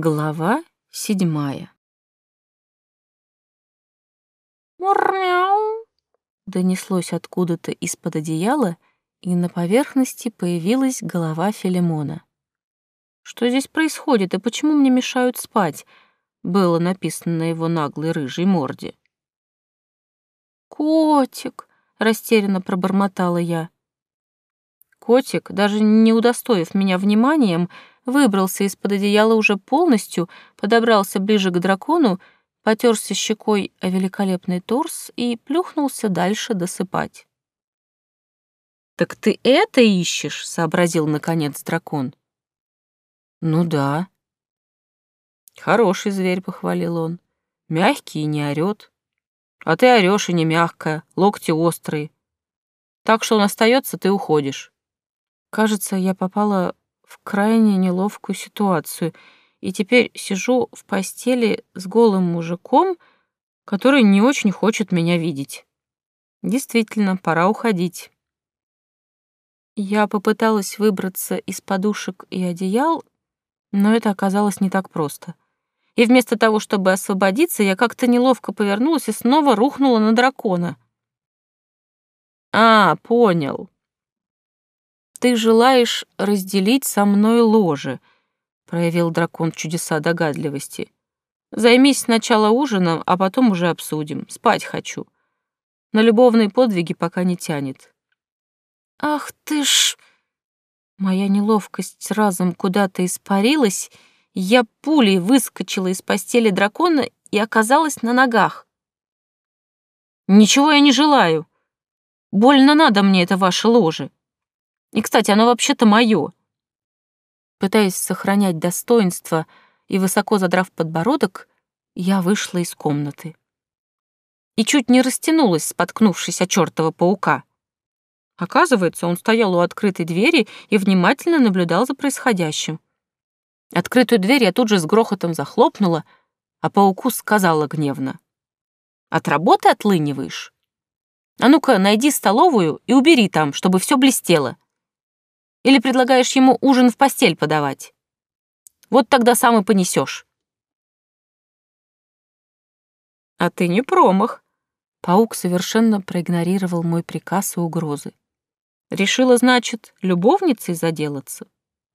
Глава седьмая. «Мурмяу!» Донеслось откуда-то из-под одеяла, и на поверхности появилась голова Филимона. «Что здесь происходит и почему мне мешают спать?» было написано на его наглой рыжей морде. «Котик!» — растерянно пробормотала я. Котик, даже не удостоив меня вниманием, выбрался из-под одеяла уже полностью, подобрался ближе к дракону, потерся щекой о великолепный торс и плюхнулся дальше досыпать. «Так ты это ищешь?» — сообразил наконец дракон. «Ну да». «Хороший зверь», — похвалил он. «Мягкий и не орёт. А ты орёшь и не мягкая, локти острые. Так что он остается, ты уходишь». Кажется, я попала в крайне неловкую ситуацию, и теперь сижу в постели с голым мужиком, который не очень хочет меня видеть. Действительно, пора уходить. Я попыталась выбраться из подушек и одеял, но это оказалось не так просто. И вместо того, чтобы освободиться, я как-то неловко повернулась и снова рухнула на дракона. «А, понял», ты желаешь разделить со мной ложе», — проявил дракон чудеса догадливости. «Займись сначала ужином, а потом уже обсудим. Спать хочу. На любовные подвиги пока не тянет». «Ах ты ж...» Моя неловкость разом куда-то испарилась, я пулей выскочила из постели дракона и оказалась на ногах. «Ничего я не желаю. Больно надо мне это ваше ложе. И, кстати, оно вообще-то моё. Пытаясь сохранять достоинство и высоко задрав подбородок, я вышла из комнаты. И чуть не растянулась, споткнувшись о чёртова паука. Оказывается, он стоял у открытой двери и внимательно наблюдал за происходящим. Открытую дверь я тут же с грохотом захлопнула, а пауку сказала гневно. «От работы отлыниваешь? А ну-ка, найди столовую и убери там, чтобы все блестело. Или предлагаешь ему ужин в постель подавать? Вот тогда сам и понесешь. А ты не промах. Паук совершенно проигнорировал мой приказ и угрозы. Решила, значит, любовницей заделаться?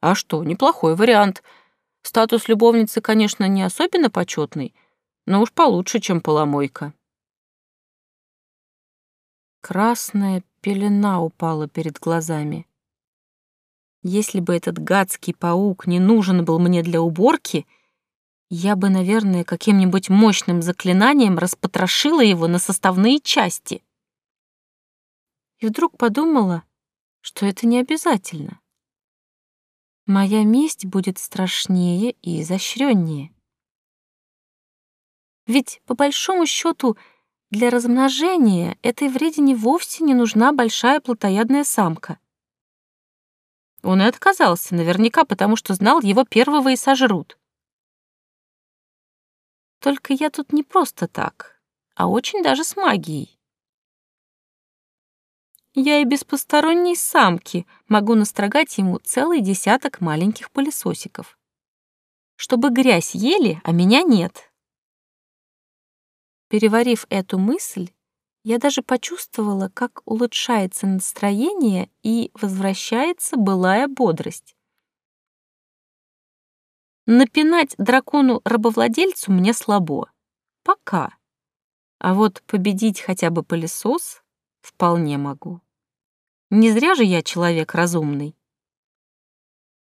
А что, неплохой вариант. Статус любовницы, конечно, не особенно почетный, но уж получше, чем поломойка. Красная пелена упала перед глазами. Если бы этот гадский паук не нужен был мне для уборки, я бы, наверное, каким-нибудь мощным заклинанием распотрошила его на составные части. И вдруг подумала, что это не обязательно. Моя месть будет страшнее и изощреннее. Ведь, по большому счету, для размножения этой вредине вовсе не нужна большая плотоядная самка. Он и отказался, наверняка потому, что знал, его первого и сожрут. Только я тут не просто так, а очень даже с магией. Я и без посторонней самки могу настрогать ему целый десяток маленьких пылесосиков. Чтобы грязь ели, а меня нет. Переварив эту мысль, я даже почувствовала, как улучшается настроение и возвращается былая бодрость. Напинать дракону-рабовладельцу мне слабо. Пока. А вот победить хотя бы пылесос вполне могу. Не зря же я человек разумный.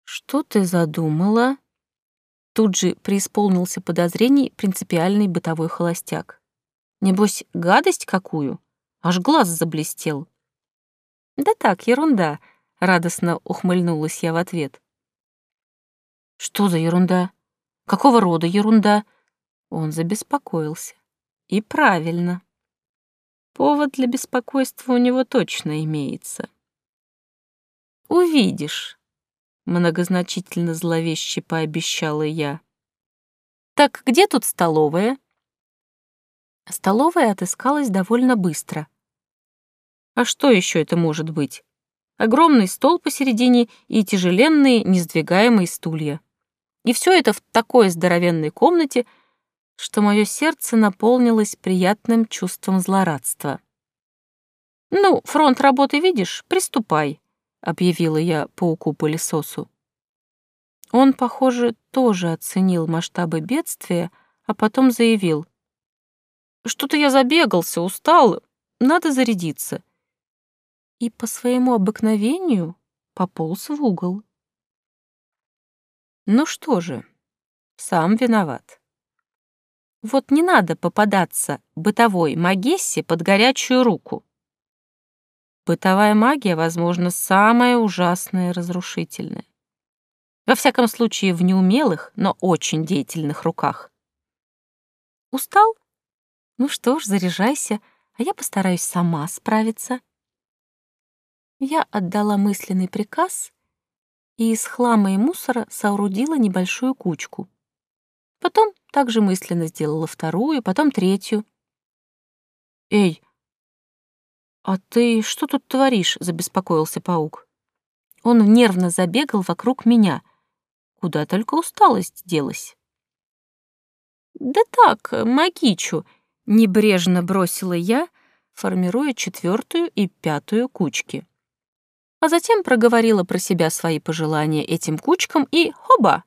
Что ты задумала? Тут же преисполнился подозрений принципиальный бытовой холостяк. Небось, гадость какую? Аж глаз заблестел. Да так, ерунда, радостно ухмыльнулась я в ответ. Что за ерунда? Какого рода ерунда? Он забеспокоился. И правильно. Повод для беспокойства у него точно имеется. Увидишь, многозначительно зловеще пообещала я. Так где тут столовая? Столовая отыскалась довольно быстро. А что еще это может быть? Огромный стол посередине и тяжеленные, несдвигаемые стулья. И все это в такой здоровенной комнате, что мое сердце наполнилось приятным чувством злорадства. «Ну, фронт работы видишь? Приступай», — объявила я пауку-пылесосу. Он, похоже, тоже оценил масштабы бедствия, а потом заявил. «Что-то я забегался, устал, надо зарядиться». И по своему обыкновению пополз в угол. Ну что же, сам виноват. Вот не надо попадаться бытовой магессе под горячую руку. Бытовая магия, возможно, самая ужасная и разрушительная. Во всяком случае, в неумелых, но очень деятельных руках. Устал? Ну что ж, заряжайся, а я постараюсь сама справиться. Я отдала мысленный приказ и из хлама и мусора соорудила небольшую кучку. Потом также мысленно сделала вторую, потом третью. «Эй, а ты что тут творишь?» — забеспокоился паук. Он нервно забегал вокруг меня — Куда только усталость делась. «Да так, магичу», — небрежно бросила я, формируя четвертую и пятую кучки. А затем проговорила про себя свои пожелания этим кучкам и хоба!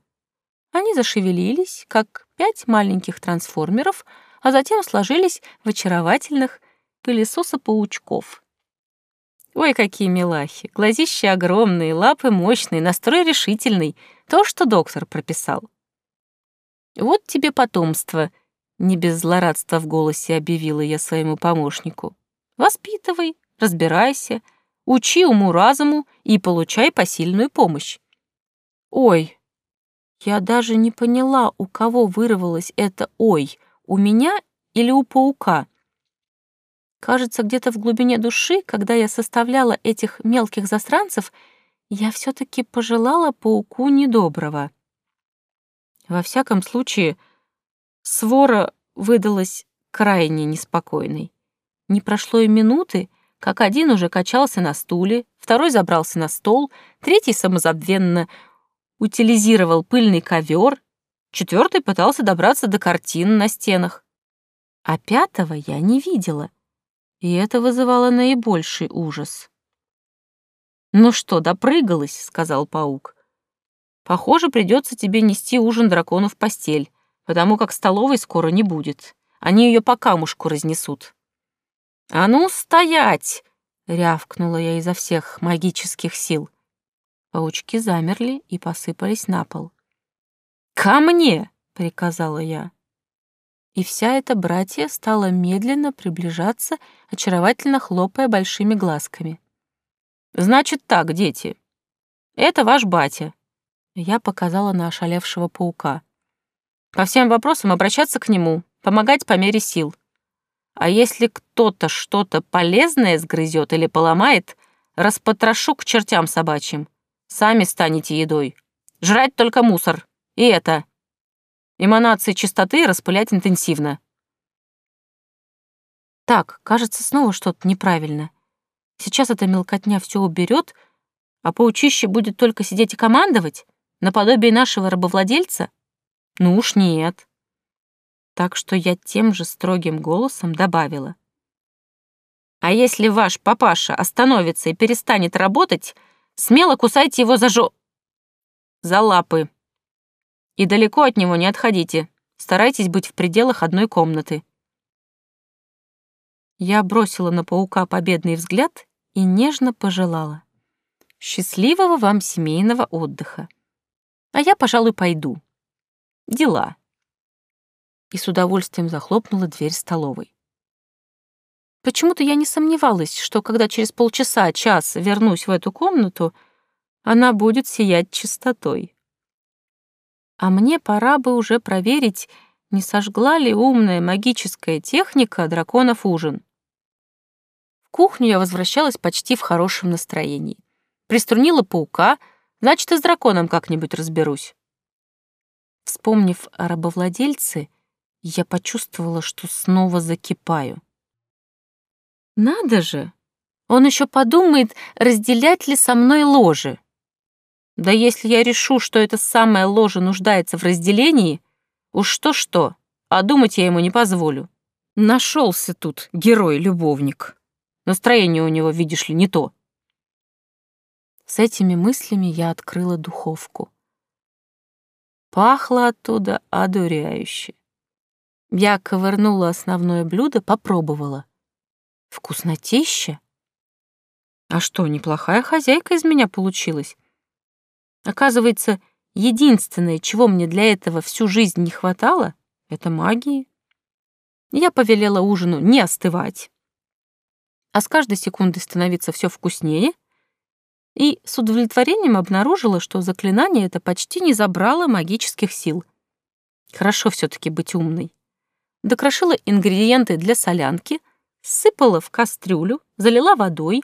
Они зашевелились, как пять маленьких трансформеров, а затем сложились в очаровательных пылесоса-паучков. Ой, какие милахи! Глазища огромные, лапы мощные, настрой решительный. То, что доктор прописал. Вот тебе потомство, не без злорадства в голосе объявила я своему помощнику. Воспитывай, разбирайся, учи уму-разуму и получай посильную помощь. Ой, я даже не поняла, у кого вырвалось это «ой», у меня или у паука. Кажется, где-то в глубине души, когда я составляла этих мелких засранцев, я все таки пожелала пауку недоброго. Во всяком случае, свора выдалась крайне неспокойной. Не прошло и минуты, как один уже качался на стуле, второй забрался на стол, третий самозабвенно утилизировал пыльный ковер, четвертый пытался добраться до картин на стенах. А пятого я не видела — и это вызывало наибольший ужас. «Ну что, допрыгалась?» — сказал паук. «Похоже, придется тебе нести ужин дракону в постель, потому как столовой скоро не будет. Они ее по камушку разнесут». «А ну, стоять!» — рявкнула я изо всех магических сил. Паучки замерли и посыпались на пол. «Ко мне!» — приказала я и вся эта братья стала медленно приближаться, очаровательно хлопая большими глазками. «Значит так, дети. Это ваш батя». Я показала на ошалевшего паука. «По всем вопросам обращаться к нему, помогать по мере сил. А если кто-то что-то полезное сгрызет или поломает, распотрошу к чертям собачьим. Сами станете едой. Жрать только мусор. И это...» Эманации чистоты распылять интенсивно. Так, кажется, снова что-то неправильно. Сейчас эта мелкотня все уберет, а паучище будет только сидеть и командовать, наподобие нашего рабовладельца? Ну уж нет. Так что я тем же строгим голосом добавила. А если ваш папаша остановится и перестанет работать, смело кусайте его за жо... за лапы. И далеко от него не отходите. Старайтесь быть в пределах одной комнаты. Я бросила на паука победный взгляд и нежно пожелала. Счастливого вам семейного отдыха. А я, пожалуй, пойду. Дела. И с удовольствием захлопнула дверь столовой. Почему-то я не сомневалась, что когда через полчаса, час вернусь в эту комнату, она будет сиять чистотой. А мне пора бы уже проверить, не сожгла ли умная магическая техника драконов ужин. В кухню я возвращалась почти в хорошем настроении. Приструнила паука, значит, и с драконом как-нибудь разберусь. Вспомнив о рабовладельце, я почувствовала, что снова закипаю. Надо же! Он еще подумает, разделять ли со мной ложе. Да если я решу, что это самое ложе нуждается в разделении, уж что-что, а думать я ему не позволю. Нашелся тут герой-любовник. Настроение у него, видишь ли, не то. С этими мыслями я открыла духовку. Пахло оттуда одуряюще. Я ковырнула основное блюдо, попробовала. Вкуснотища. А что, неплохая хозяйка из меня получилась. Оказывается, единственное, чего мне для этого всю жизнь не хватало, — это магии. Я повелела ужину не остывать, а с каждой секундой становиться все вкуснее, и с удовлетворением обнаружила, что заклинание это почти не забрало магических сил. Хорошо все таки быть умной докрошила ингредиенты для солянки, сыпала в кастрюлю, залила водой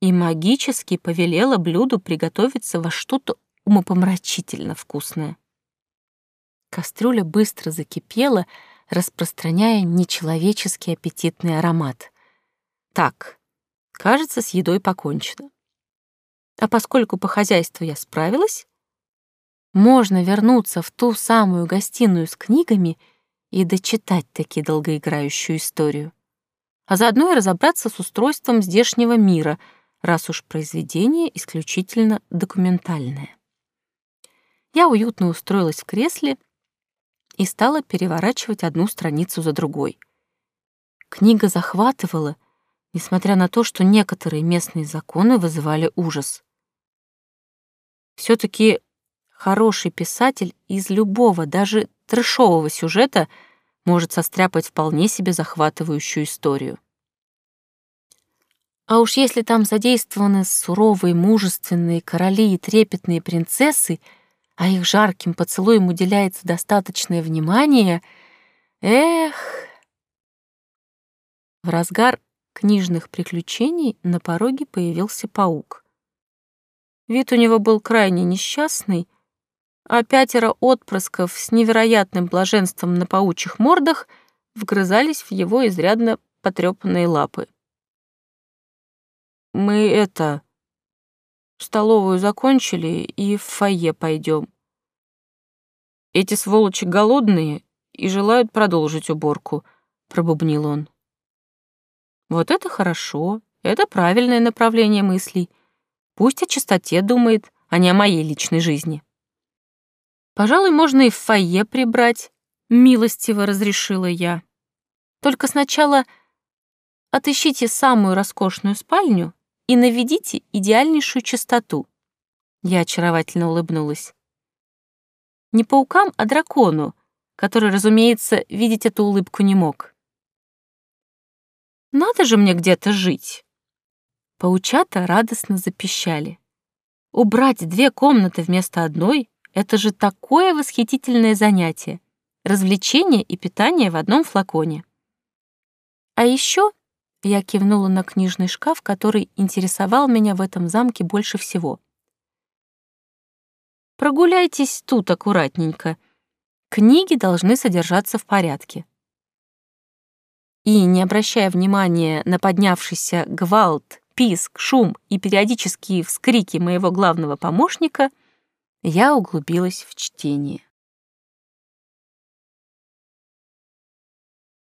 и магически повелела блюду приготовиться во что-то умопомрачительно вкусное. Кастрюля быстро закипела, распространяя нечеловеческий аппетитный аромат. Так, кажется, с едой покончено. А поскольку по хозяйству я справилась, можно вернуться в ту самую гостиную с книгами — и дочитать таки долгоиграющую историю. А заодно и разобраться с устройством здешнего мира, раз уж произведение исключительно документальное. Я уютно устроилась в кресле и стала переворачивать одну страницу за другой. Книга захватывала, несмотря на то, что некоторые местные законы вызывали ужас. Все таки хороший писатель из любого, даже трэшового сюжета может состряпать вполне себе захватывающую историю. А уж если там задействованы суровые, мужественные короли и трепетные принцессы, а их жарким поцелуем уделяется достаточное внимание, эх... В разгар книжных приключений на пороге появился паук. Вид у него был крайне несчастный, а пятеро отпрысков с невероятным блаженством на паучьих мордах вгрызались в его изрядно потрепанные лапы. «Мы это... столовую закончили и в фойе пойдем. Эти сволочи голодные и желают продолжить уборку», — пробубнил он. «Вот это хорошо, это правильное направление мыслей. Пусть о чистоте думает, а не о моей личной жизни». Пожалуй, можно и в фойе прибрать, милостиво разрешила я. Только сначала отыщите самую роскошную спальню и наведите идеальнейшую чистоту. Я очаровательно улыбнулась. Не паукам, а дракону, который, разумеется, видеть эту улыбку не мог. Надо же мне где-то жить. Паучата радостно запищали. Убрать две комнаты вместо одной это же такое восхитительное занятие. Развлечение и питание в одном флаконе. А еще я кивнула на книжный шкаф, который интересовал меня в этом замке больше всего. Прогуляйтесь тут аккуратненько. Книги должны содержаться в порядке. И, не обращая внимания на поднявшийся гвалт, писк, шум и периодические вскрики моего главного помощника, я углубилась в чтение.